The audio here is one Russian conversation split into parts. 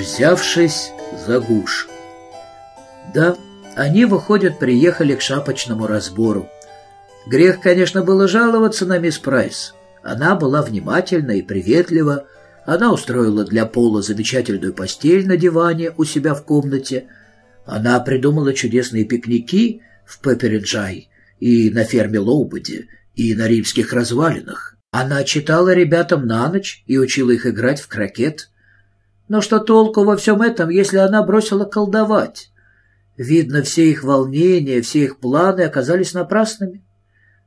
взявшись за гуш. Да, они, выходят, приехали к шапочному разбору. Грех, конечно, было жаловаться на мисс Прайс. Она была внимательна и приветлива. Она устроила для Пола замечательную постель на диване у себя в комнате. Она придумала чудесные пикники в Пепперинджай и на ферме Лоубоди, и на римских развалинах. Она читала ребятам на ночь и учила их играть в крокет. Но что толку во всем этом, если она бросила колдовать? Видно, все их волнения, все их планы оказались напрасными.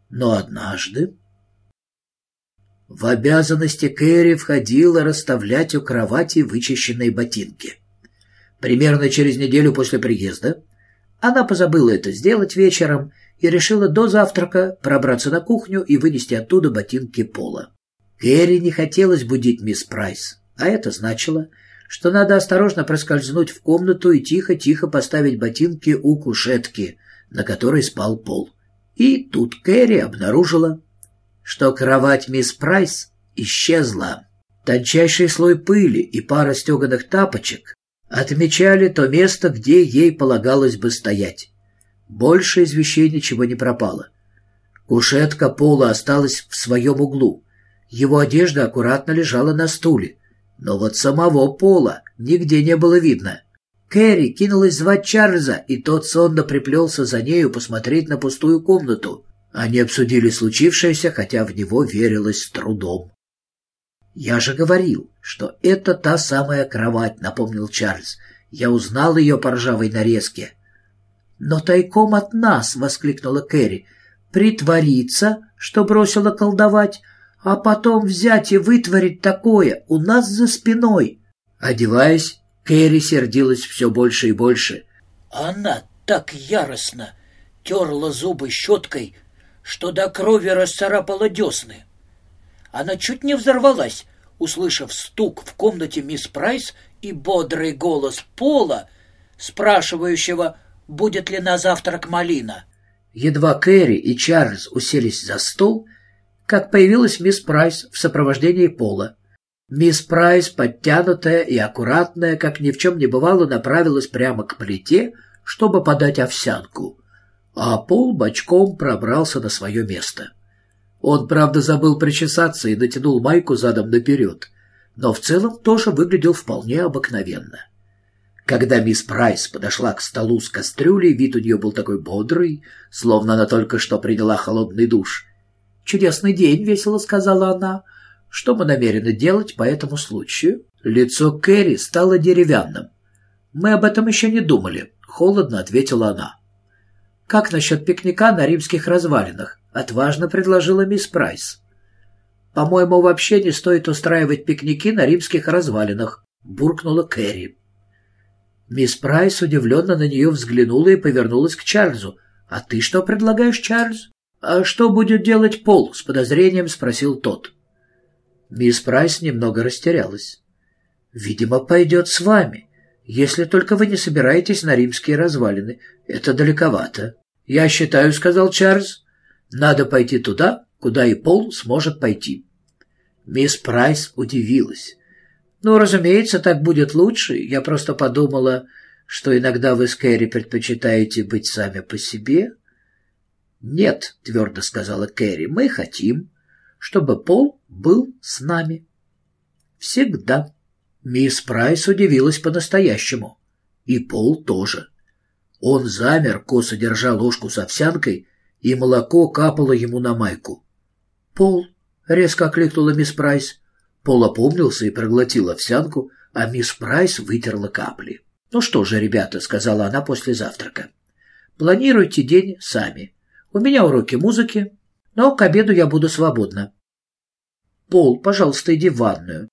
Но однажды в обязанности Кэрри входило расставлять у кровати вычищенные ботинки. Примерно через неделю после приезда она позабыла это сделать вечером и решила до завтрака пробраться на кухню и вынести оттуда ботинки пола. Кэрри не хотелось будить мисс Прайс, а это значило, что надо осторожно проскользнуть в комнату и тихо-тихо поставить ботинки у кушетки, на которой спал Пол. И тут Кэрри обнаружила, что кровать мисс Прайс исчезла. Тончайший слой пыли и пара стеганых тапочек отмечали то место, где ей полагалось бы стоять. Больше из вещей ничего не пропало. Кушетка пола осталась в своем углу. Его одежда аккуратно лежала на стуле. Но вот самого Пола нигде не было видно. Кэрри кинулась звать Чарльза, и тот сонно приплелся за нею посмотреть на пустую комнату. Они обсудили случившееся, хотя в него верилось с трудом. «Я же говорил, что это та самая кровать», — напомнил Чарльз. «Я узнал ее по ржавой нарезке». «Но тайком от нас!» — воскликнула Кэрри. «Притвориться, что бросила колдовать, а потом взять и вытворить такое у нас за спиной. Одеваясь, Кэрри сердилась все больше и больше. Она так яростно терла зубы щеткой, что до крови расцарапала десны. Она чуть не взорвалась, услышав стук в комнате мисс Прайс и бодрый голос Пола, спрашивающего, будет ли на завтрак малина. Едва Кэрри и Чарльз уселись за стол, как появилась мисс Прайс в сопровождении Пола. Мисс Прайс, подтянутая и аккуратная, как ни в чем не бывало, направилась прямо к плите, чтобы подать овсянку, а Пол бочком пробрался на свое место. Он, правда, забыл причесаться и натянул майку задом наперед, но в целом тоже выглядел вполне обыкновенно. Когда мисс Прайс подошла к столу с кастрюлей, вид у нее был такой бодрый, словно она только что приняла холодный душ — «Чудесный день», — весело сказала она. «Что мы намерены делать по этому случаю?» Лицо Кэрри стало деревянным. «Мы об этом еще не думали», — холодно ответила она. «Как насчет пикника на римских развалинах?» — отважно предложила мисс Прайс. «По-моему, вообще не стоит устраивать пикники на римских развалинах», — буркнула Кэрри. Мисс Прайс удивленно на нее взглянула и повернулась к Чарльзу. «А ты что предлагаешь, Чарльз?» «А что будет делать Пол?» — с подозрением спросил тот. Мисс Прайс немного растерялась. «Видимо, пойдет с вами, если только вы не собираетесь на римские развалины. Это далековато». «Я считаю», — сказал Чарльз, — «надо пойти туда, куда и Пол сможет пойти». Мисс Прайс удивилась. «Ну, разумеется, так будет лучше. Я просто подумала, что иногда вы с Кэрри предпочитаете быть сами по себе». «Нет», — твердо сказала Кэрри, — «мы хотим, чтобы Пол был с нами». «Всегда». Мисс Прайс удивилась по-настоящему. И Пол тоже. Он замер, косо держа ложку с овсянкой, и молоко капало ему на майку. «Пол», — резко окликнула мисс Прайс. Пол опомнился и проглотил овсянку, а мисс Прайс вытерла капли. «Ну что же, ребята», — сказала она после завтрака, — «планируйте день сами. У меня уроки музыки, но к обеду я буду свободна. Пол, пожалуйста, иди в ванную.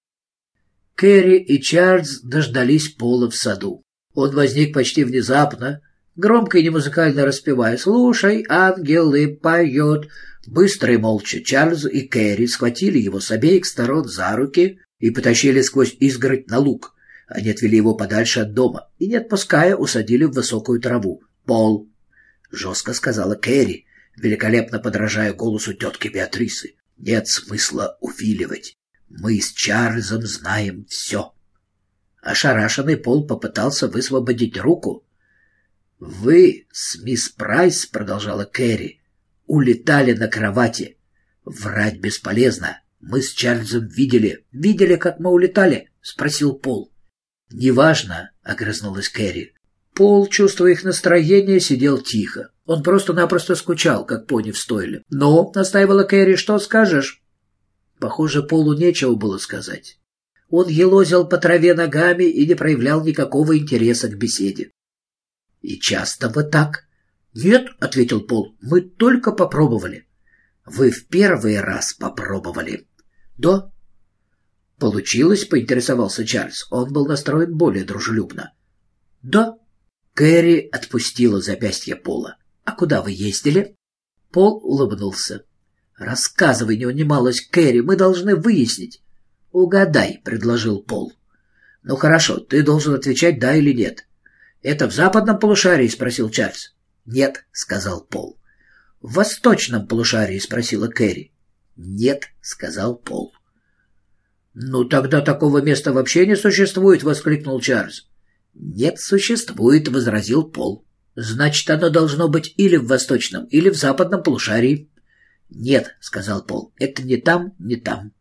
Кэрри и Чарльз дождались Пола в саду. Он возник почти внезапно, громко и немузыкально распевая «Слушай, ангелы поет». Быстро и молча Чарльз и Кэрри схватили его с обеих сторон за руки и потащили сквозь изгородь на луг. Они отвели его подальше от дома и, не отпуская, усадили в высокую траву. «Пол», — жестко сказала Кэрри, великолепно подражая голосу тетки Беатрисы. Нет смысла увиливать. Мы с Чарльзом знаем все. Ошарашенный Пол попытался высвободить руку. «Вы с мисс Прайс, — продолжала Кэрри, — улетали на кровати. Врать бесполезно. Мы с Чарльзом видели. Видели, как мы улетали? — спросил Пол. «Неважно», — огрызнулась Кэрри. Пол, чувствуя их настроение, сидел тихо. Он просто-напросто скучал, как пони в стойле. «Но», — настаивала Кэрри, — «что скажешь?» Похоже, Полу нечего было сказать. Он елозил по траве ногами и не проявлял никакого интереса к беседе. «И часто вы так?» «Нет», — ответил Пол, — «мы только попробовали». «Вы в первый раз попробовали?» «Да». «Получилось?» — поинтересовался Чарльз. Он был настроен более дружелюбно. «Да». Кэрри отпустила запястье Пола. «А куда вы ездили?» Пол улыбнулся. «Рассказывай, не унималась Кэрри, мы должны выяснить». «Угадай», — предложил Пол. «Ну хорошо, ты должен отвечать «да» или «нет». «Это в западном полушарии?» — спросил Чарльз. «Нет», — сказал Пол. «В восточном полушарии?» — спросила Кэрри. «Нет», — сказал Пол. «Ну, тогда такого места вообще не существует!» — воскликнул Чарльз. «Нет, существует», — возразил Пол. «Значит, оно должно быть или в восточном, или в западном полушарии». «Нет», — сказал Пол, — «это не там, не там».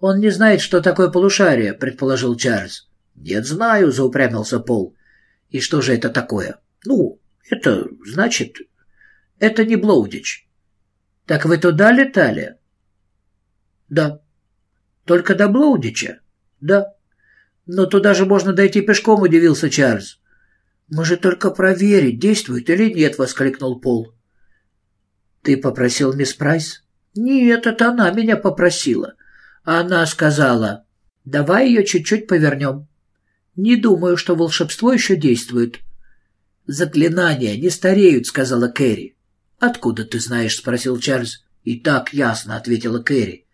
«Он не знает, что такое полушарие», — предположил Чарльз. «Нет, знаю», — заупрямился Пол. «И что же это такое?» «Ну, это, значит, это не Блоудич». «Так вы туда летали?» «Да». «Только до Блоудича?» «Да». «Но туда же можно дойти пешком», — удивился Чарльз. «Мы же только проверить, действует или нет», — воскликнул Пол. «Ты попросил мисс Прайс?» «Нет, это она меня попросила. Она сказала, давай ее чуть-чуть повернем. Не думаю, что волшебство еще действует. Заклинания не стареют, сказала Кэрри. Откуда ты знаешь? спросил Чарльз. И так ясно, ответила Кэрри.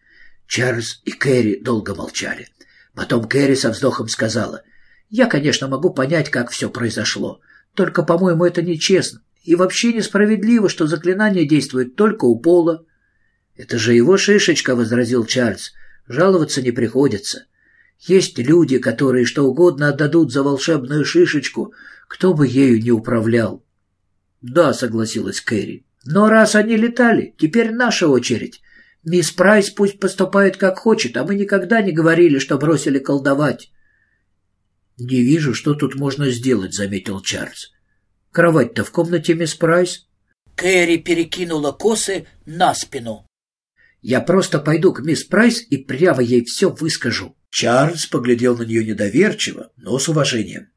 Чарльз и Кэрри долго молчали. Потом Кэрри со вздохом сказала, «Я, конечно, могу понять, как все произошло. Только, по-моему, это нечестно. И вообще несправедливо, что заклинание действует только у Пола». «Это же его шишечка», — возразил Чарльз. Жаловаться не приходится. Есть люди, которые что угодно отдадут за волшебную шишечку, кто бы ею не управлял. Да, согласилась Кэрри. Но раз они летали, теперь наша очередь. Мисс Прайс пусть поступает как хочет, а мы никогда не говорили, что бросили колдовать. Не вижу, что тут можно сделать, заметил Чарльз. Кровать-то в комнате мисс Прайс. Кэрри перекинула косы на спину. Я просто пойду к мисс Прайс и прямо ей все выскажу». Чарльз поглядел на нее недоверчиво, но с уважением.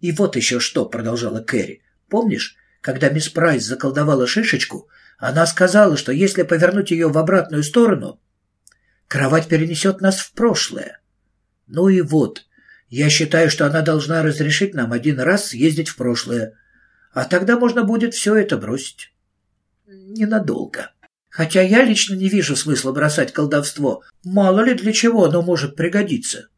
«И вот еще что», — продолжала Кэрри. «Помнишь, когда мисс Прайс заколдовала шишечку, она сказала, что если повернуть ее в обратную сторону, кровать перенесет нас в прошлое. Ну и вот, я считаю, что она должна разрешить нам один раз съездить в прошлое, а тогда можно будет все это бросить. Ненадолго». Хотя я лично не вижу смысла бросать колдовство. Мало ли для чего оно может пригодиться.